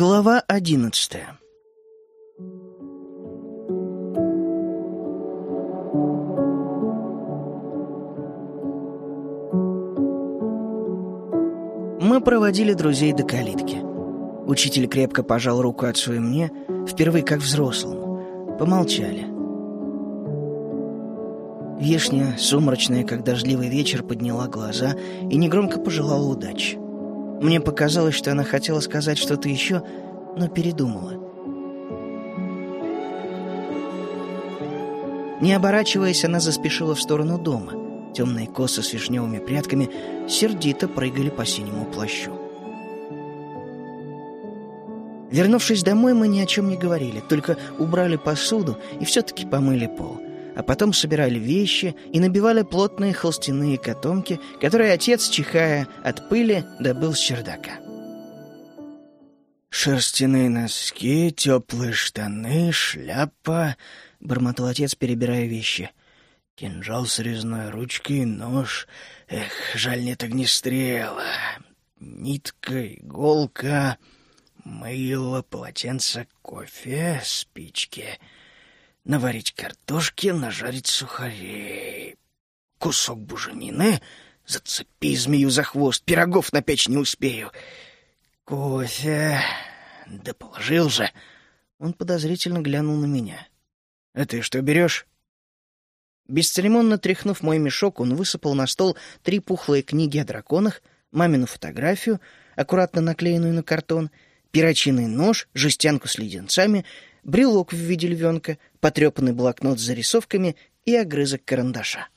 Глава одиннадцатая Мы проводили друзей до калитки. Учитель крепко пожал руку отцу и мне, впервые как взрослому. Помолчали. Вишня, сумрачная, как дождливый вечер, подняла глаза и негромко пожелала удачи. Мне показалось, что она хотела сказать что-то еще, но передумала. Не оборачиваясь, она заспешила в сторону дома. Темные косы с вишневыми прядками сердито прыгали по синему плащу. Вернувшись домой, мы ни о чем не говорили, только убрали посуду и все-таки помыли пол а потом собирали вещи и набивали плотные холстяные котомки, которые отец, чихая от пыли, добыл с чердака. «Шерстяные носки, теплые штаны, шляпа», — бормотал отец, перебирая вещи. «Кинжал с резной ручкой, нож. Эх, жаль, нет огнестрела. Нитка, иголка, мыло, полотенце, кофе, спички» наварить картошки, нажарить сухарей. Кусок буженины, зацепи змею за хвост, пирогов напечь не успею. Кофе... Да положил же. Он подозрительно глянул на меня. «А ты что берешь?» Бесцеремонно тряхнув мой мешок, он высыпал на стол три пухлые книги о драконах, мамину фотографию, аккуратно наклеенную на картон, перочинный нож, жестянку с леденцами, брелок в виде львенка, потрепанный блокнот с зарисовками и огрызок карандаша.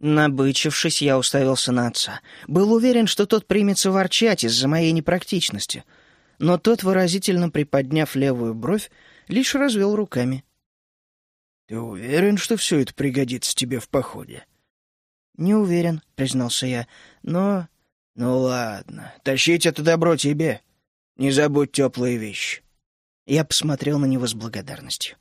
Набычившись, я уставился на отца. Был уверен, что тот примется ворчать из-за моей непрактичности. Но тот, выразительно приподняв левую бровь, лишь развел руками. «Ты уверен, что все это пригодится тебе в походе?» «Не уверен», — признался я, — «но...» «Ну ладно, тащить это добро тебе. Не забудь теплые вещи». Я посмотрел на него с благодарностью.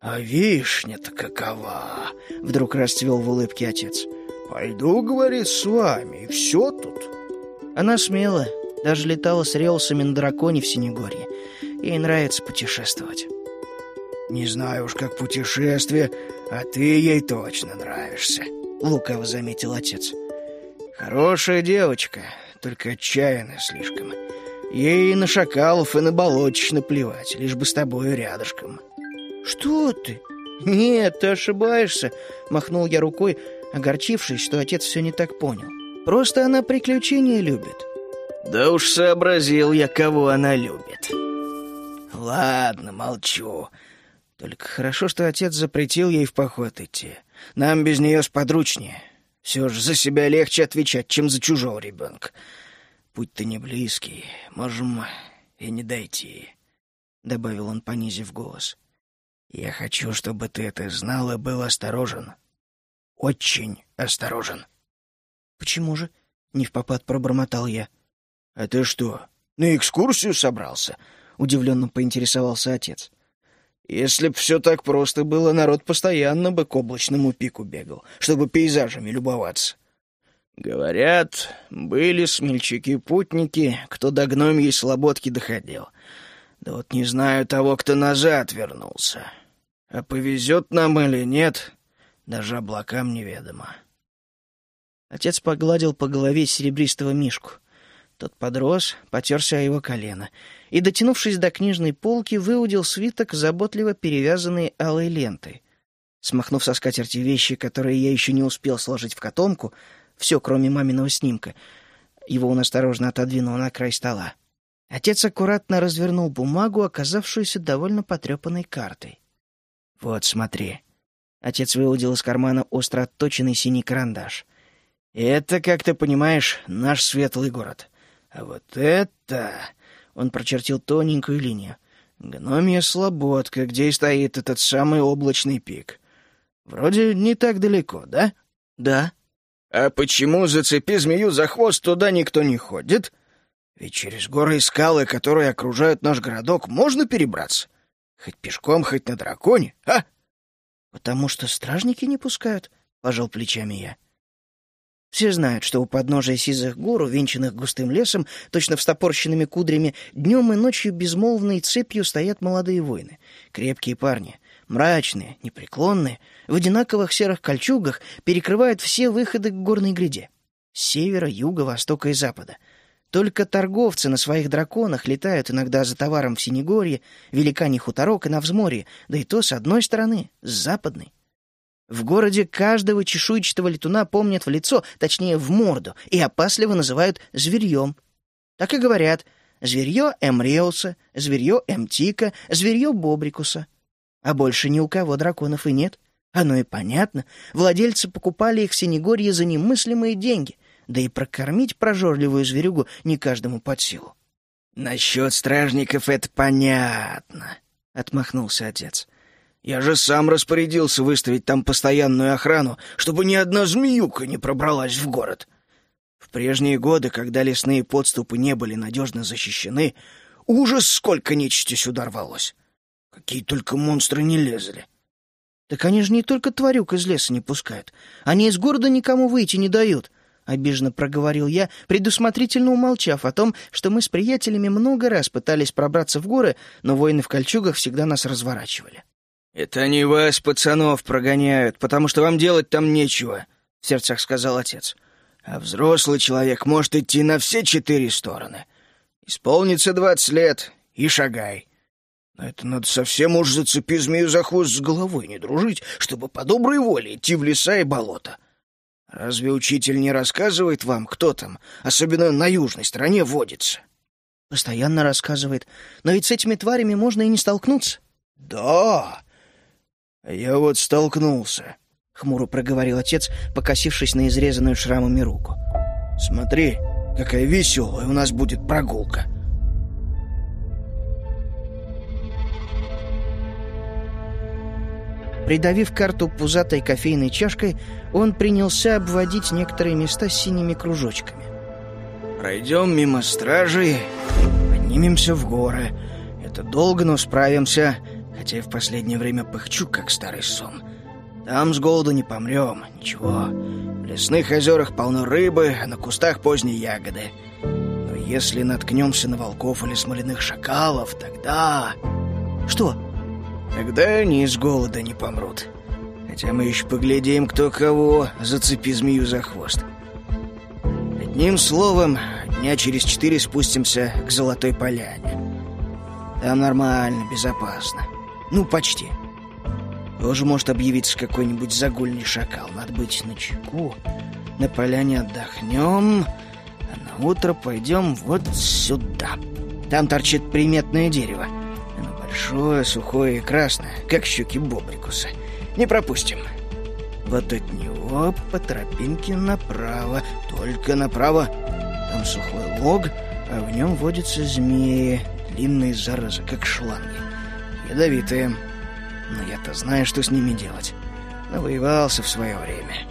«А вишня-то какова!» — вдруг расцвел в улыбке отец. «Пойду, — говорит, — с вами, и все тут». Она смела, даже летала с релсами на драконе в Синегорье. Ей нравится путешествовать. «Не знаю уж, как путешествие, а ты ей точно нравишься», — лукаво заметил отец. «Хорошая девочка, только отчаянная слишком. Ей на шакалов и на болотищ наплевать, лишь бы с тобою рядышком». «Что ты?» «Нет, ты ошибаешься», — махнул я рукой, огорчившись, что отец все не так понял. «Просто она приключения любит». «Да уж сообразил я, кого она любит». «Ладно, молчу. Только хорошо, что отец запретил ей в поход идти. Нам без нее сподручнее. Все же за себя легче отвечать, чем за чужого ребенка. Путь-то не близкий, можем и не дойти», — добавил он, понизив голос. Я хочу, чтобы ты это знал и был осторожен. Очень осторожен. Почему же? Не в попад пробормотал я. А ты что, на экскурсию собрался? Удивленно поинтересовался отец. Если б все так просто было, народ постоянно бы к облачному пику бегал, чтобы пейзажами любоваться. Говорят, были смельчаки-путники, кто до гномьей слободки доходил. Да вот не знаю того, кто назад вернулся. А повезет нам или нет, даже облакам неведомо. Отец погладил по голове серебристого мишку. Тот подрос, потерся о его колено и, дотянувшись до книжной полки, выудил свиток, заботливо перевязанный алой лентой. Смахнув со скатерти вещи, которые я еще не успел сложить в котомку, все, кроме маминого снимка, его он осторожно отодвинул на край стола. Отец аккуратно развернул бумагу, оказавшуюся довольно потрепанной картой. «Вот, смотри». Отец выудил из кармана остро отточенный синий карандаш. «Это, как ты понимаешь, наш светлый город. А вот это...» Он прочертил тоненькую линию. «Гномья Слободка, где и стоит этот самый облачный пик. Вроде не так далеко, да?» «Да». «А почему, зацепи змею за хвост, туда никто не ходит? Ведь через горы и скалы, которые окружают наш городок, можно перебраться. Хоть пешком, хоть на драконе, а? Потому что стражники не пускают, пожал плечами я. Все знают, что у подножия сизых гор, увенчанных густым лесом, точно встопорщенными кудрями, днем и ночью безмолвной цепью стоят молодые воины. Крепкие парни, мрачные, непреклонные, в одинаковых серых кольчугах перекрывают все выходы к горной гряде. С севера, юга, востока и запада. Только торговцы на своих драконах летают иногда за товаром в Синегорье, великане хуторок и на взморье, да и то с одной стороны, с западной. В городе каждого чешуйчатого летуна помнят в лицо, точнее, в морду, и опасливо называют зверьем. Так и говорят «зверье Эмреуса», «зверье Эмтика», «зверье Бобрикуса». А больше ни у кого драконов и нет. Оно и понятно. Владельцы покупали их в Синегорье за немыслимые деньги. Да и прокормить прожорливую зверюгу не каждому под силу. «Насчет стражников это понятно», — отмахнулся отец. Я же сам распорядился выставить там постоянную охрану, чтобы ни одна змеюка не пробралась в город. В прежние годы, когда лесные подступы не были надежно защищены, ужас сколько нечисти сюда рвалось. Какие только монстры не лезли. Так они же не только тварюк из леса не пускают. Они из города никому выйти не дают. — обиженно проговорил я, предусмотрительно умолчав о том, что мы с приятелями много раз пытались пробраться в горы, но воины в кольчугах всегда нас разворачивали. «Это они вас, пацанов, прогоняют, потому что вам делать там нечего», — в сердцах сказал отец. «А взрослый человек может идти на все четыре стороны. Исполнится двадцать лет и шагай. Но это надо совсем уж зацепи змею за хвост с головой не дружить, чтобы по доброй воле идти в леса и болота. Разве учитель не рассказывает вам, кто там, особенно на южной стороне, водится?» «Постоянно рассказывает. Но ведь с этими тварями можно и не столкнуться». «Да, «Я вот столкнулся», — хмуро проговорил отец, покосившись на изрезанную шрамами руку. «Смотри, какая веселая у нас будет прогулка». Придавив карту пузатой кофейной чашкой, он принялся обводить некоторые места синими кружочками. «Пройдем мимо стражей, поднимемся в горы. Это долго, но справимся хотя и в последнее время пыхчу, как старый сон. Там с голоду не помрем, ничего. В лесных озерах полно рыбы, а на кустах поздние ягоды. Но если наткнемся на волков или смоляных шакалов, тогда... Что? Тогда они с голода не помрут. Хотя мы еще поглядим, кто кого, зацепи змею за хвост. Одним словом, дня через четыре спустимся к Золотой Поляне. Там нормально, безопасно. Ну, почти. Тоже может объявиться какой-нибудь загульный шакал. Надо быть начеку. На поляне отдохнем, а на утро пойдем вот сюда. Там торчит приметное дерево. Большое, сухое и красное, как щеки бобрикуса. Не пропустим. Вот от него по тропинке направо, только направо. Там сухой лог, а в нем водятся змеи, длинные заразы, как шланги ядовитые. Но я-то знаю, что с ними делать. Навоевался в свое время.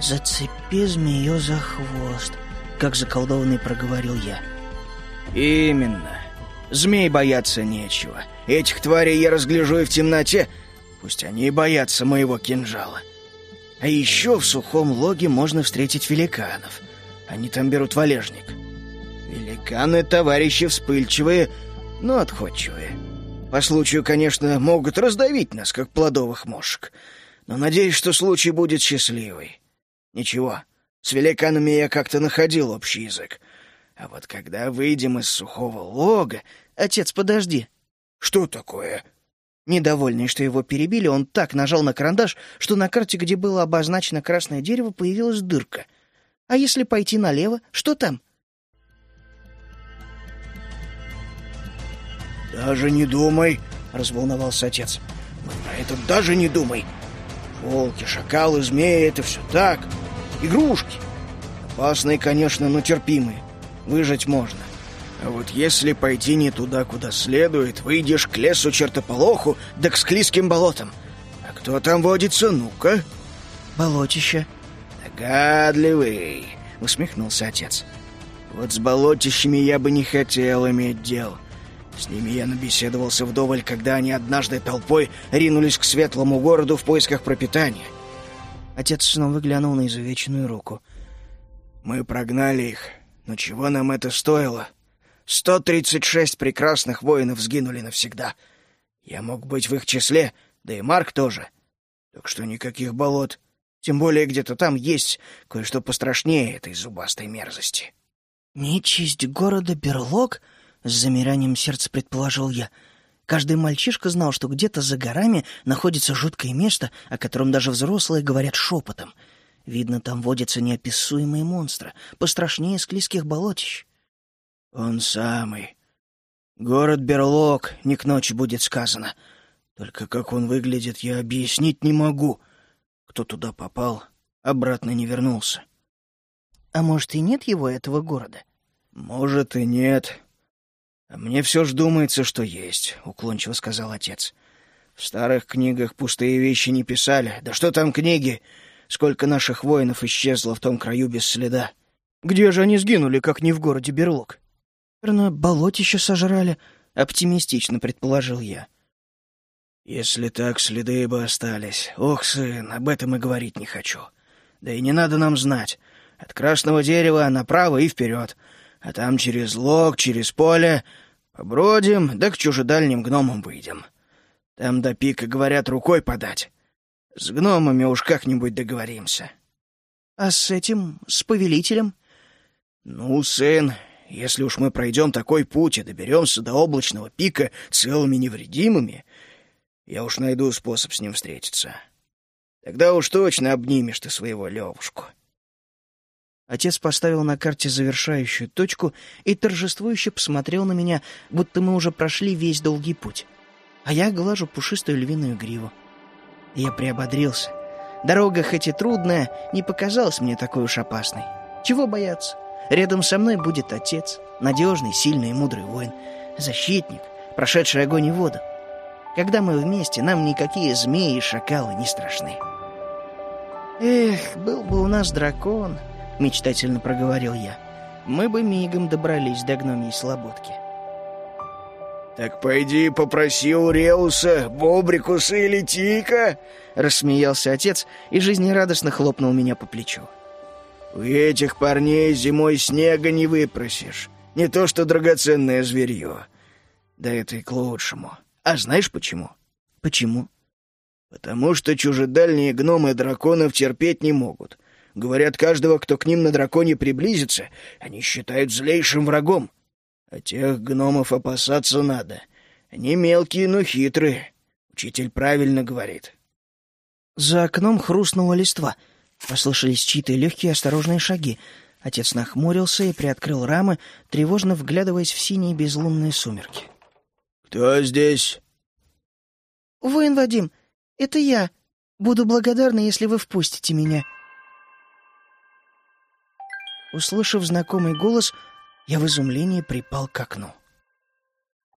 «Зацепи змею за хвост», — как заколдованный проговорил я. «Именно. Змей бояться нечего. Этих тварей я разгляжу и в темноте. Пусть они и боятся моего кинжала. А еще в сухом логе можно встретить великанов. Они там берут валежник. Великаны — товарищи вспыльчивые, но отходчивые. По случаю, конечно, могут раздавить нас, как плодовых мошек. Но надеюсь, что случай будет счастливый. Ничего, с великанами я как-то находил общий язык. А вот когда выйдем из сухого лога... Отец, подожди. Что такое? Недовольный, что его перебили, он так нажал на карандаш, что на карте, где было обозначено красное дерево, появилась дырка. А если пойти налево, что там? «Даже не думай!» — разволновался отец. «Мы про это даже не думай! Волки, шакалы, змеи — это все так, игрушки. Опасные, конечно, но терпимые. Выжить можно. А вот если пойти не туда, куда следует, выйдешь к лесу чертополоху, да к склизким болотам. А кто там водится, ну-ка?» «Болотище». «Догадливый!» — усмехнулся отец. «Вот с болотищами я бы не хотел иметь дело. С ними я набеседовался вдоволь, когда они однажды толпой ринулись к светлому городу в поисках пропитания. Отец снова глянул на изувеченную руку. Мы прогнали их, но чего нам это стоило? Сто тридцать шесть прекрасных воинов сгинули навсегда. Я мог быть в их числе, да и Марк тоже. Так что никаких болот. Тем более где-то там есть кое-что пострашнее этой зубастой мерзости. «Нечисть города Берлог?» — с замиранием сердца предположил я. Каждый мальчишка знал, что где-то за горами находится жуткое место, о котором даже взрослые говорят шепотом. Видно, там водятся неописуемые монстры, пострашнее склизких болотищ. «Он самый. Город Берлог, не к ночи будет сказано. Только как он выглядит, я объяснить не могу. Кто туда попал, обратно не вернулся». «А может, и нет его, этого города?» «Может, и нет. А мне все ж думается, что есть», — уклончиво сказал отец. «В старых книгах пустые вещи не писали. Да что там книги? Сколько наших воинов исчезло в том краю без следа?» «Где же они сгинули, как не в городе Берлог?» «Наверное, болотище сожрали», — оптимистично предположил я. «Если так, следы бы остались. Ох, сын, об этом и говорить не хочу. Да и не надо нам знать. От красного дерева направо и вперед. А там через лог, через поле побродим, да к чужедальним гномам выйдем. Там до пика, говорят, рукой подать. С гномами уж как-нибудь договоримся». «А с этим, с повелителем?» «Ну, сын, если уж мы пройдем такой путь и доберемся до облачного пика целыми невредимыми, я уж найду способ с ним встретиться. Тогда уж точно обнимешь ты своего Левушку». Отец поставил на карте завершающую точку и торжествующе посмотрел на меня, будто мы уже прошли весь долгий путь. А я глажу пушистую львиную гриву. Я приободрился. Дорога, хоть и трудная, не показалась мне такой уж опасной. Чего бояться? Рядом со мной будет отец, надежный, сильный и мудрый воин, защитник, прошедший огонь и воду. Когда мы вместе, нам никакие змеи и шакалы не страшны. «Эх, был бы у нас дракон», — мечтательно проговорил я. «Мы бы мигом добрались до гномьей слободки». «Так пойди попроси у Реуса, Бобрикуса или Тика!» — рассмеялся отец и жизнерадостно хлопнул меня по плечу. У этих парней зимой снега не выпросишь. Не то что драгоценное зверье. Да это и к лучшему. А знаешь почему? Почему? Потому что чужедальние гномы драконов терпеть не могут. Говорят, каждого, кто к ним на драконе приблизится, они считают злейшим врагом. А тех гномов опасаться надо. Они мелкие, но хитрые. Учитель правильно говорит. За окном хрустнула листва — Послышались чьи-то легкие осторожные шаги. Отец нахмурился и приоткрыл рамы, тревожно вглядываясь в синие безлунные сумерки. «Кто здесь?» «Воин Вадим, это я. Буду благодарна, если вы впустите меня». Услышав знакомый голос, я в изумлении припал к окну.